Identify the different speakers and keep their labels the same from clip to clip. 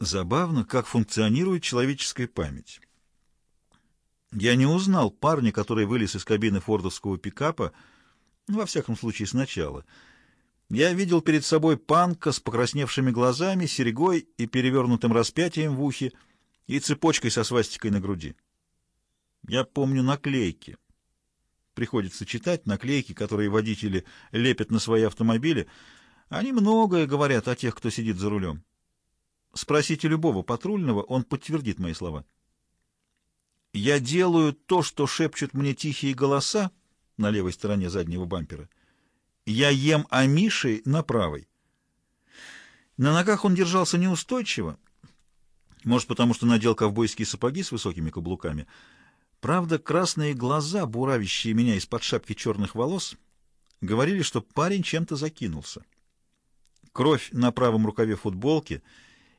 Speaker 1: Забавно, как функционирует человеческая память. Я не узнал парня, который вылез из кабины фордовского пикапа, ну, во всяком случае, сначала. Я видел перед собой панка с покрасневшими глазами, серегой и перевернутым распятием в ухе и цепочкой со свастикой на груди. Я помню наклейки. Приходится читать наклейки, которые водители лепят на свои автомобили. Они многое говорят о тех, кто сидит за рулем. Спросите любого патрульного, он подтвердит мои слова. Я делаю то, что шепчут мне тихие голоса на левой стороне заднего бампера. Я ем амиши на правой. На ногах он держался неустойчиво, может, потому что надел ковбойские сапоги с высокими каблуками. Правда, красные глаза, буравящие меня из-под шапки черных волос, говорили, что парень чем-то закинулся. Кровь на правом рукаве футболки —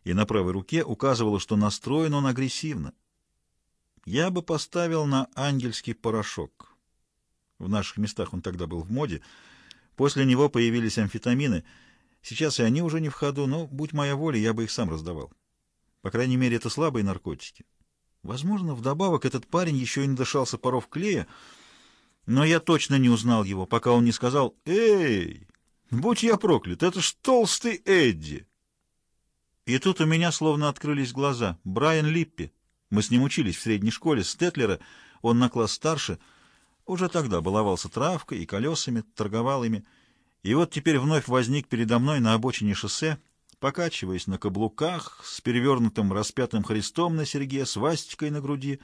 Speaker 1: и на правой руке указывало, что настроен он агрессивно. Я бы поставил на ангельский порошок. В наших местах он тогда был в моде. После него появились амфетамины. Сейчас и они уже не в ходу, но, будь моя воля, я бы их сам раздавал. По крайней мере, это слабые наркотики. Возможно, вдобавок этот парень еще и надышался паров клея, но я точно не узнал его, пока он не сказал «Эй, будь я проклят, это ж толстый Эдди!» И тут у меня словно открылись глаза. Брайан Липпи. Мы с ним учились в средней школе, Стетлера. Он на класс старше. Уже тогда баловался травкой и колесами, торговал ими. И вот теперь вновь возник передо мной на обочине шоссе, покачиваясь на каблуках, с перевернутым распятым Христом на серьге, свастикой на груди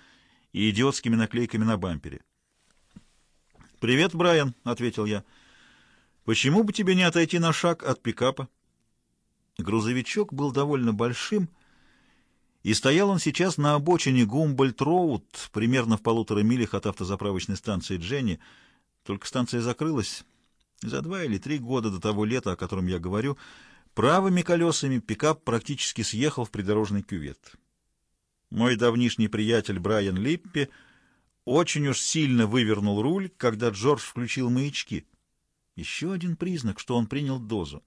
Speaker 1: и идиотскими наклейками на бампере. «Привет, Брайан», — ответил я. «Почему бы тебе не отойти на шаг от пикапа?» Грузовичок был довольно большим, и стоял он сейчас на обочине Гумбольд-Роуд, примерно в полутора милях от автозаправочной станции Дженни. Только станция закрылась за два или три года до того лета, о котором я говорю. Правыми колесами пикап практически съехал в придорожный кювет. Мой давнишний приятель Брайан Липпи очень уж сильно вывернул руль, когда Джордж включил маячки. Еще один признак, что он принял дозу.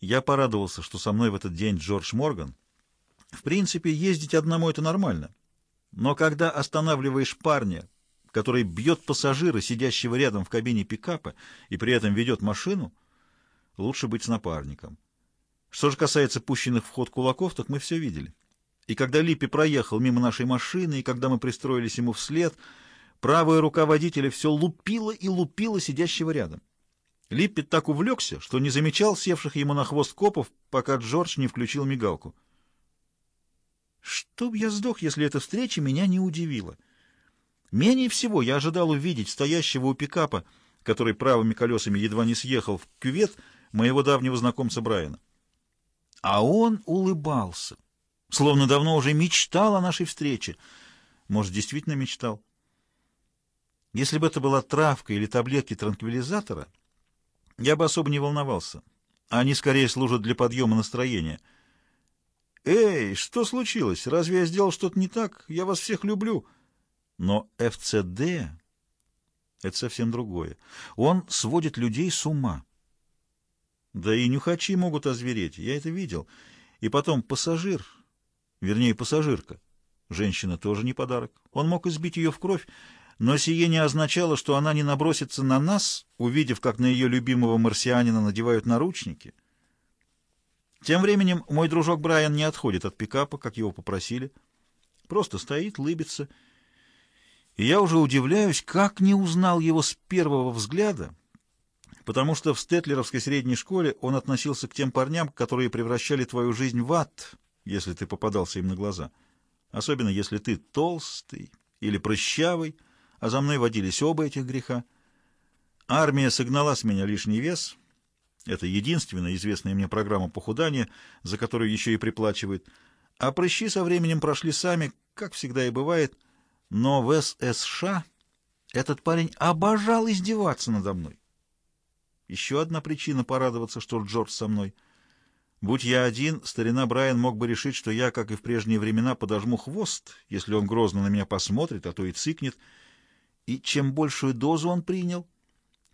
Speaker 1: Я порадовался, что со мной в этот день Джордж Морган. В принципе, ездить одному — это нормально. Но когда останавливаешь парня, который бьет пассажира, сидящего рядом в кабине пикапа, и при этом ведет машину, лучше быть с напарником. Что же касается пущенных в ход кулаков, так мы все видели. И когда Липпи проехал мимо нашей машины, и когда мы пристроились ему вслед, правая рука водителя все лупила и лупила сидящего рядом. Липпет так увлекся, что не замечал севших ему на хвост копов, пока Джордж не включил мигалку. Чтоб я сдох, если эта встреча меня не удивила. Менее всего я ожидал увидеть стоящего у пикапа, который правыми колесами едва не съехал в кювет моего давнего знакомца Брайана. А он улыбался, словно давно уже мечтал о нашей встрече. Может, действительно мечтал? Если бы это была травка или таблетки транквилизатора — я бы особо не волновался. Они скорее служат для подъема настроения. «Эй, что случилось? Разве я сделал что-то не так? Я вас всех люблю». Но ФЦД — это совсем другое. Он сводит людей с ума. Да и нюхачи могут озвереть, я это видел. И потом пассажир, вернее пассажирка. Женщина тоже не подарок. Он мог избить ее в кровь, но сие не означало, что она не набросится на нас, увидев, как на ее любимого марсианина надевают наручники. Тем временем мой дружок Брайан не отходит от пикапа, как его попросили. Просто стоит, лыбится. И я уже удивляюсь, как не узнал его с первого взгляда, потому что в Стетлеровской средней школе он относился к тем парням, которые превращали твою жизнь в ад, если ты попадался им на глаза. Особенно если ты толстый или прыщавый, а за мной водились оба этих греха. Армия согнала с меня лишний вес. Это единственная известная мне программа похудания, за которую еще и приплачивают. А прыщи со временем прошли сами, как всегда и бывает. Но в ССШ этот парень обожал издеваться надо мной. Еще одна причина порадоваться, что Джордж со мной. Будь я один, старина Брайан мог бы решить, что я, как и в прежние времена, подожму хвост, если он грозно на меня посмотрит, а то и цикнет, и чем большую дозу он принял,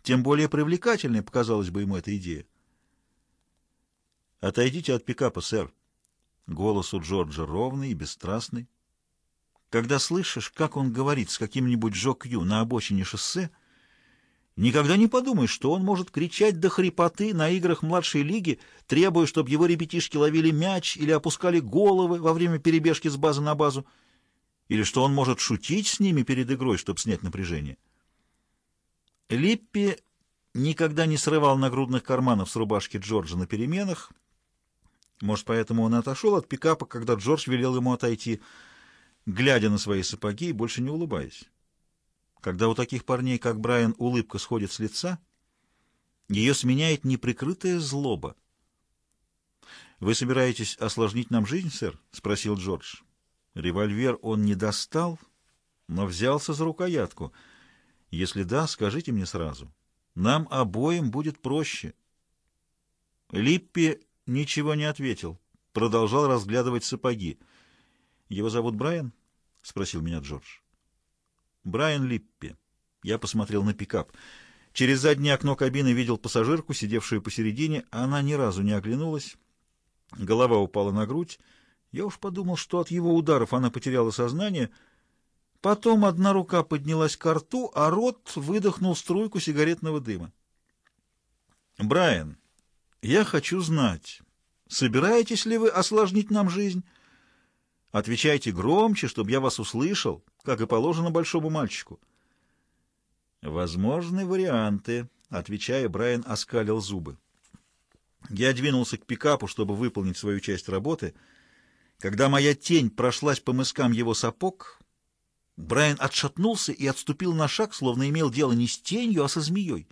Speaker 1: тем более привлекательной показалась бы ему эта идея. «Отойдите от пикапа, сэр», Голос у Джорджа ровный и бесстрастный. Когда слышишь, как он говорит с каким-нибудь Джо Кью на обочине шоссе, никогда не подумай, что он может кричать до хрипоты на играх младшей лиги, требуя, чтобы его ребятишки ловили мяч или опускали головы во время перебежки с базы на базу, или что он может шутить с ними перед игрой, чтобы снять напряжение. Липпи никогда не срывал нагрудных карманов с рубашки Джорджа на переменах. Может, поэтому он отошел от пикапа, когда Джордж велел ему отойти, глядя на свои сапоги и больше не улыбаясь. Когда у таких парней, как Брайан, улыбка сходит с лица, ее сменяет неприкрытая злоба. «Вы собираетесь осложнить нам жизнь, сэр?» — спросил Джордж. Револьвер он не достал, но взялся за рукоятку. «Если да, скажите мне сразу». Нам обоим будет проще. Липпи ничего не ответил, продолжал разглядывать сапоги. Его зовут Брайан? спросил меня Джордж. Брайан Липпи. Я посмотрел на пикап. Через заднее окно кабины видел пассажирку, сидевшую посередине. Она ни разу не оглянулась. Голова упала на грудь. Я уж подумал, что от его ударов она потеряла сознание — Потом одна рука поднялась к рту, а рот выдохнул струйку сигаретного дыма. «Брайан, я хочу знать, собираетесь ли вы осложнить нам жизнь? Отвечайте громче, чтобы я вас услышал, как и положено большому мальчику». «Возможны варианты», — отвечая, Брайан оскалил зубы. Я двинулся к пикапу, чтобы выполнить свою часть работы. Когда моя тень прошлась по мыскам его сапог, Брайан отшатнулся и отступил на шаг, словно имел дело не с тенью, а со змеей.